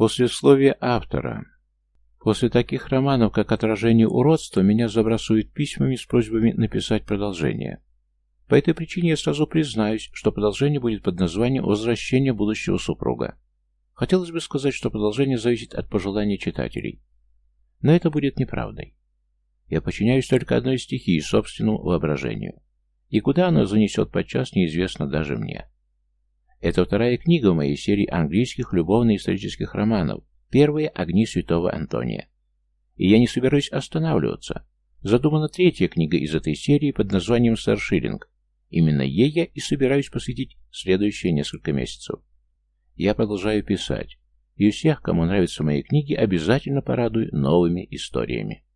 Послесловие автора. После таких романов, как «Отражение уродства», меня забрасывают письмами с просьбами написать продолжение. По этой причине я сразу признаюсь, что продолжение будет под названием «Возвращение будущего супруга». Хотелось бы сказать, что продолжение зависит от пожеланий читателей. Но это будет неправдой. Я подчиняюсь только одной стихии, собственному воображению. И куда оно занесет подчас, неизвестно даже мне. Это вторая книга в моей серии английских любовно-исторических романов, первая «Огни святого Антония». И я не собираюсь останавливаться. Задумана третья книга из этой серии под названием «Старшиллинг». Именно ей я и собираюсь посвятить следующие несколько месяцев. Я продолжаю писать, и всех, кому нравятся мои книги, обязательно порадую новыми историями.